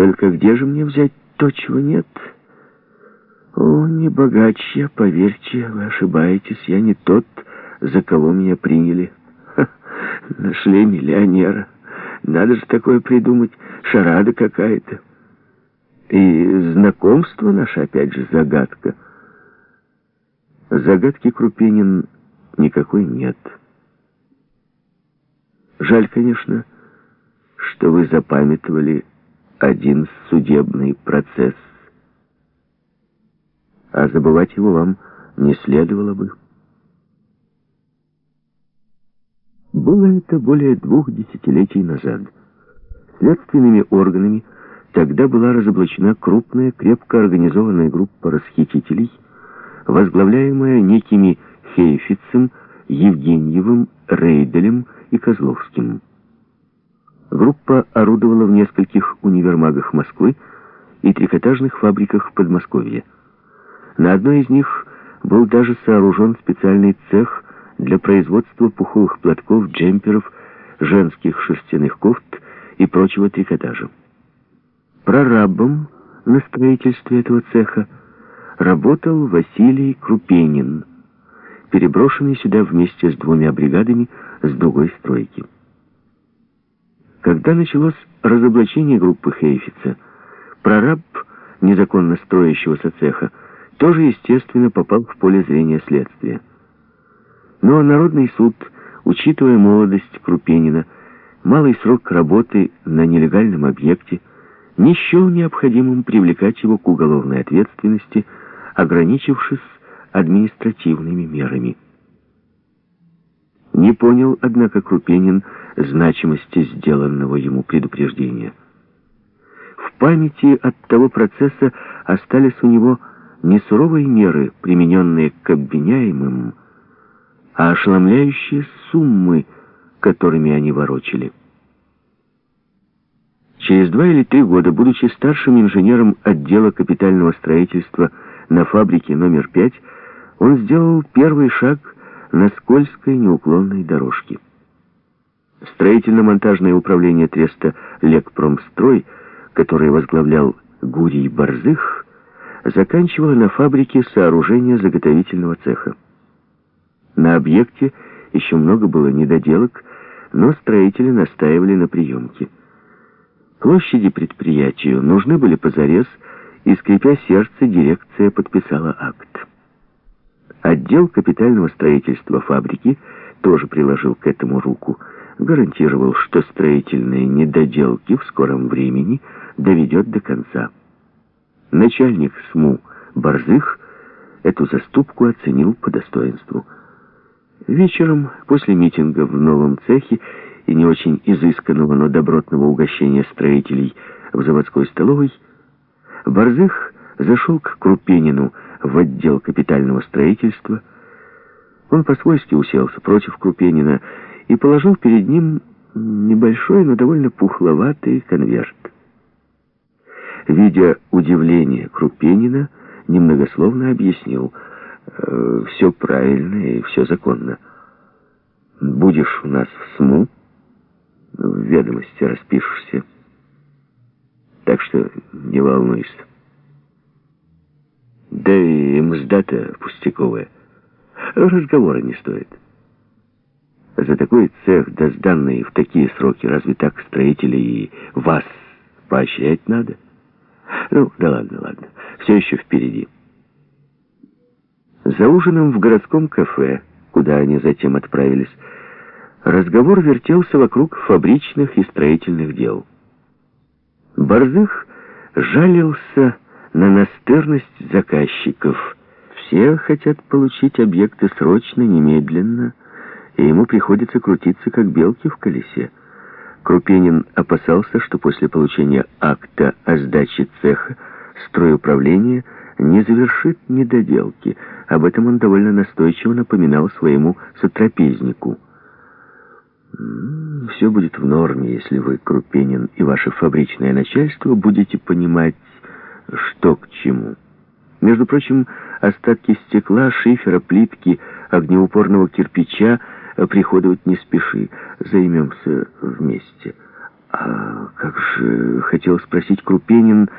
Только где же мне взять то, чего нет? О, не богач я, поверьте, вы ошибаетесь. Я не тот, за кого меня приняли. Ха, нашли миллионера. Надо же такое придумать. Шарада какая-то. И знакомство наше, опять же, загадка. Загадки Крупенин никакой нет. Жаль, конечно, что вы запамятовали один судебный процесс. А забывать его вам не следовало бы. Было это более двух десятилетий назад. Следственными органами тогда была разоблачена крупная, крепко организованная группа расхитителей, возглавляемая некими Хейфицем, Евгеньевым, Рейделем и Козловским. Группа орудовала в нескольких универмагах Москвы и трикотажных фабриках Подмосковья. На одной из них был даже сооружен специальный цех для производства пуховых платков, джемперов, женских шерстяных кофт и прочего трикотажа. Прорабом на строительстве этого цеха работал Василий Крупенин, переброшенный сюда вместе с двумя бригадами с другой стройки. Когда началось разоблачение группы Хейфица, прораб незаконно строящегося цеха тоже, естественно, попал в поле зрения следствия. Но Народный суд, учитывая молодость Крупенина, малый срок работы на нелегальном объекте, не счел необходимым привлекать его к уголовной ответственности, ограничившись административными мерами. Не понял, однако, Крупенин значимости сделанного ему предупреждения. В памяти от того процесса остались у него не суровые меры, примененные к обвиняемым, а ошеломляющие суммы, которыми они ворочали. Через два или три года, будучи старшим инженером отдела капитального строительства на фабрике номер пять, он сделал первый шаг на скользкой неуклонной дорожке. Строительно-монтажное управление треста «Лекпромстрой», которое возглавлял Гурий Борзых, заканчивало на фабрике сооружение заготовительного цеха. На объекте еще много было недоделок, но строители настаивали на приемке. Площади предприятию нужны были позарез, и, скрипя сердце, дирекция подписала акт. Отдел капитального строительства фабрики тоже приложил к этому руку, гарантировал, что строительные недоделки в скором времени доведет до конца. Начальник СМУ Борзых эту заступку оценил по достоинству. Вечером, после митинга в новом цехе и не очень изысканного, но добротного угощения строителей в заводской столовой, Борзых зашел к Крупенину в отдел капитального строительства. Он по-свойски уселся против Крупенина и положил перед ним небольшой, но довольно пухловатый конверт. Видя удивление Крупенина, немногословно объяснил, э, все правильно и все законно. Будешь у нас в СМУ, в ведомости распишешься. Так что не волнуйся. Да и мзда-то пустяковая. Разговора не стоит. За такой цех, да в такие сроки, разве так строители и вас поощрять надо? Ну, да ладно, ладно. Все еще впереди. За ужином в городском кафе, куда они затем отправились, разговор вертелся вокруг фабричных и строительных дел. Борзых жалился на настырность заказчиков. Все хотят получить объекты срочно, немедленно, ему приходится крутиться, как белки в колесе. Крупенин опасался, что после получения акта о сдаче цеха стройуправление не завершит недоделки. Об этом он довольно настойчиво напоминал своему сотрапезнику. «Все будет в норме, если вы, Крупенин, и ваше фабричное начальство будете понимать, что к чему. Между прочим, остатки стекла, шифера, плитки, огнеупорного кирпича приходовать не спеши, займемся вместе. А как же, хотел спросить Крупенин,